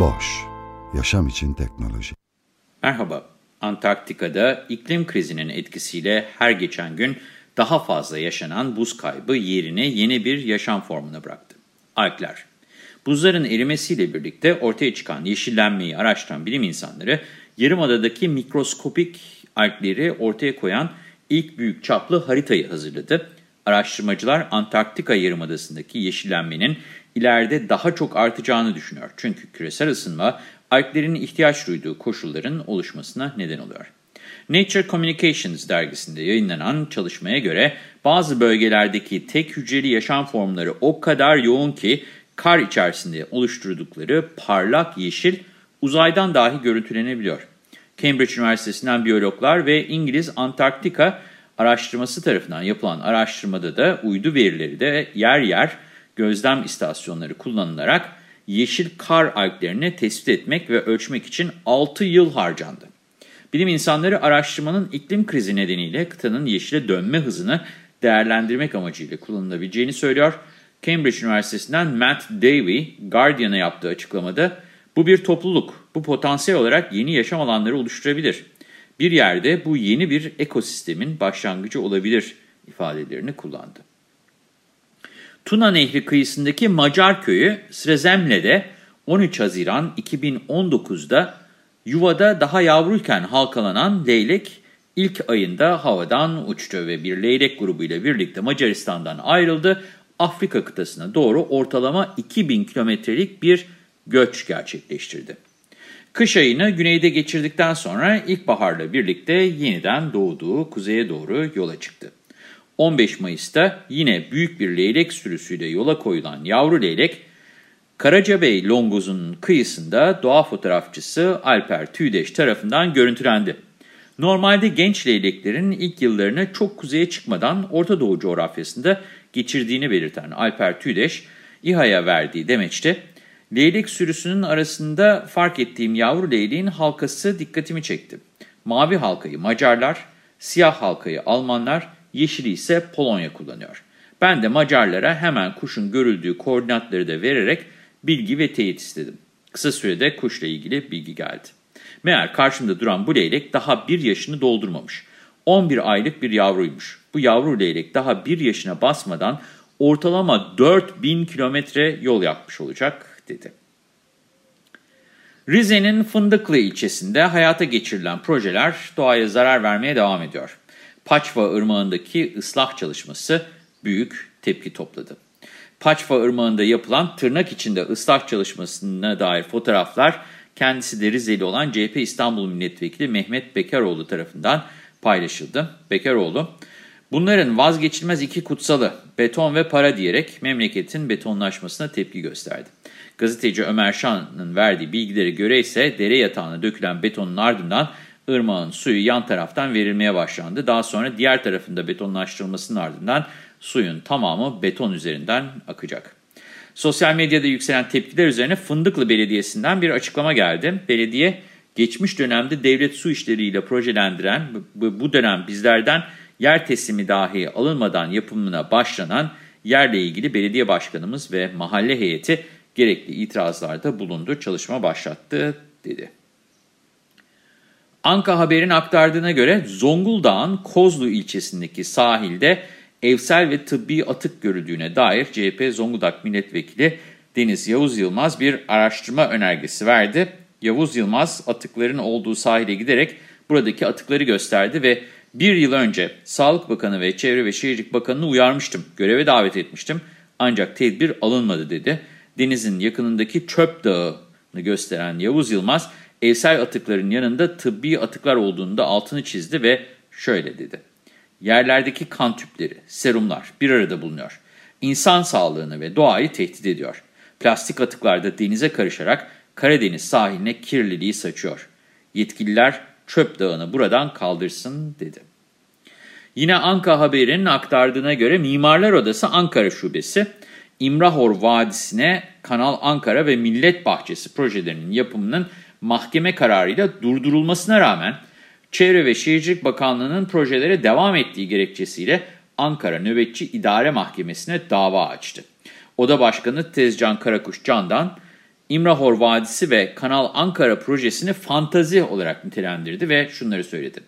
Boş, yaşam için teknoloji. Merhaba, Antarktika'da iklim krizinin etkisiyle her geçen gün daha fazla yaşanan buz kaybı yerine yeni bir yaşam formuna bıraktı. Alpler. Buzların erimesiyle birlikte ortaya çıkan yeşillenmeyi araştıran bilim insanları, Yarımada'daki mikroskopik alpleri ortaya koyan ilk büyük çaplı haritayı hazırladı. Araştırmacılar Antarktika Yarımadası'ndaki yeşillenmenin ileride daha çok artacağını düşünüyor. Çünkü küresel ısınma alplerin ihtiyaç duyduğu koşulların oluşmasına neden oluyor. Nature Communications dergisinde yayınlanan çalışmaya göre bazı bölgelerdeki tek hücreli yaşam formları o kadar yoğun ki kar içerisinde oluşturdukları parlak yeşil uzaydan dahi görüntülenebiliyor. Cambridge Üniversitesi'nden biyologlar ve İngiliz Antarktika araştırması tarafından yapılan araştırmada da uydu verileri de yer yer gözlem istasyonları kullanılarak yeşil kar alplerini tespit etmek ve ölçmek için 6 yıl harcandı. Bilim insanları araştırmanın iklim krizi nedeniyle kıtanın yeşile dönme hızını değerlendirmek amacıyla kullanılabileceğini söylüyor. Cambridge Üniversitesi'nden Matt Davey, Guardian'a yaptığı açıklamada, bu bir topluluk, bu potansiyel olarak yeni yaşam alanları oluşturabilir. Bir yerde bu yeni bir ekosistemin başlangıcı olabilir ifadelerini kullandı. Tuna Nehri kıyısındaki Macar köyü Srezemle'de 13 Haziran 2019'da yuvada daha yavruyken halkalanan leylek ilk ayında havadan uçtu ve bir leylek grubuyla birlikte Macaristan'dan ayrıldı. Afrika kıtasına doğru ortalama 2000 kilometrelik bir göç gerçekleştirdi. Kış ayını güneyde geçirdikten sonra ilkbaharla birlikte yeniden doğduğu kuzeye doğru yola çıktı. 15 Mayıs'ta yine büyük bir leylek sürüsüyle yola koyulan yavru leylek, Karacabey Longoz'un kıyısında doğa fotoğrafçısı Alper Tüydeş tarafından görüntülendi. Normalde genç leyleklerin ilk yıllarını çok kuzeye çıkmadan Orta Doğu coğrafyasında geçirdiğini belirten Alper Tüydeş, İHA'ya verdiği demeçte, leylek sürüsünün arasında fark ettiğim yavru leyleğin halkası dikkatimi çekti. Mavi halkayı Macarlar, siyah halkayı Almanlar, yeşili ise Polonya kullanıyor. Ben de Macarlara hemen kuşun görüldüğü koordinatları da vererek bilgi ve teyit istedim. Kısa sürede kuşla ilgili bilgi geldi. Meğer karşımda duran bu leylek daha bir yaşını doldurmamış. 11 aylık bir yavruymuş. Bu yavru leylek daha bir yaşına basmadan ortalama 4000 kilometre yol yapmış olacak dedi. Rize'nin Fındıklı ilçesinde hayata geçirilen projeler doğaya zarar vermeye devam ediyor. Paçva Irmağı'ndaki ıslah çalışması büyük tepki topladı. Paçva Irmağı'nda yapılan tırnak içinde ıslah çalışmasına dair fotoğraflar kendisi de Rizeli olan CHP İstanbul Milletvekili Mehmet Bekaroğlu tarafından paylaşıldı. Bekaroğlu, bunların vazgeçilmez iki kutsalı beton ve para diyerek memleketin betonlaşmasına tepki gösterdi. Gazeteci Ömer Şan'ın verdiği bilgilere göre ise dere yatağına dökülen betonun ardından ırmağın suyu yan taraftan verilmeye başlandı. Daha sonra diğer tarafında betonlaştırılmasının ardından suyun tamamı beton üzerinden akacak. Sosyal medyada yükselen tepkiler üzerine Fındıklı Belediyesi'nden bir açıklama geldi. Belediye, geçmiş dönemde devlet su işleriyle projelendiren, bu dönem bizlerden yer teslimi dahi alınmadan yapımına başlanan yerle ilgili belediye başkanımız ve mahalle heyeti gerekli itirazlarda bulundu, çalışma başlattı dedi. Anka Haber'in aktardığına göre Zonguldak'ın Kozlu ilçesindeki sahilde evsel ve tıbbi atık görüldüğüne dair CHP Zonguldak Milletvekili Deniz Yavuz Yılmaz bir araştırma önergesi verdi. Yavuz Yılmaz atıkların olduğu sahile giderek buradaki atıkları gösterdi ve bir yıl önce Sağlık Bakanı ve Çevre ve Şehircilik Bakanı'nı uyarmıştım, göreve davet etmiştim ancak tedbir alınmadı dedi. Denizin yakınındaki çöp dağını gösteren Yavuz Yılmaz, evsel atıkların yanında tıbbi atıklar olduğunu da altını çizdi ve şöyle dedi. Yerlerdeki kan tüpleri, serumlar bir arada bulunuyor. insan sağlığını ve doğayı tehdit ediyor. Plastik atıklar da denize karışarak Karadeniz sahiline kirliliği saçıyor. Yetkililer çöp dağını buradan kaldırsın dedi. Yine Anka Haber'in aktardığına göre Mimarlar Odası Ankara Şubesi, İmrahor Vadisi'ne Kanal Ankara ve Millet Bahçesi projelerinin yapımının mahkeme kararıyla durdurulmasına rağmen Çevre ve Şehircilik Bakanlığı'nın projelere devam ettiği gerekçesiyle Ankara Nöbetçi İdare Mahkemesi'ne dava açtı. Oda Başkanı Tezcan Karakuş Can'dan İmrahor Vadisi ve Kanal Ankara projesini fantazi olarak nitelendirdi ve şunları söyledi.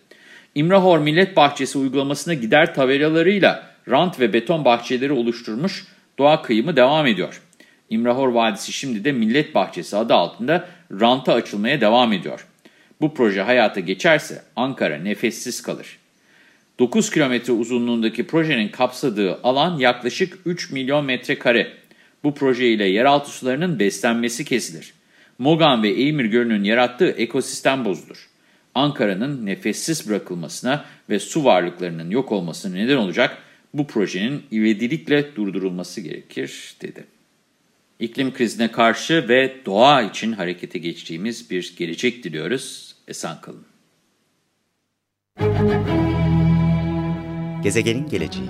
İmrahor Millet Bahçesi uygulamasına gider tabelalarıyla rant ve beton bahçeleri oluşturmuş doğa kıyımı devam ediyor. İmrahor Vadisi şimdi de Millet Bahçesi adı altında ranta açılmaya devam ediyor. Bu proje hayata geçerse Ankara nefessiz kalır. 9 kilometre uzunluğundaki projenin kapsadığı alan yaklaşık 3 milyon metrekare. Bu projeyle yeraltı sularının beslenmesi kesilir. Mogan ve Eymir Gölü'nün yarattığı ekosistem bozulur. Ankara'nın nefessiz bırakılmasına ve su varlıklarının yok olmasına neden olacak bu projenin ivedilikle durdurulması gerekir, dedi. İklim krizine karşı ve doğa için harekete geçtiğimiz bir gelecek diliyoruz. Esen kalın. Gezegenin geleceği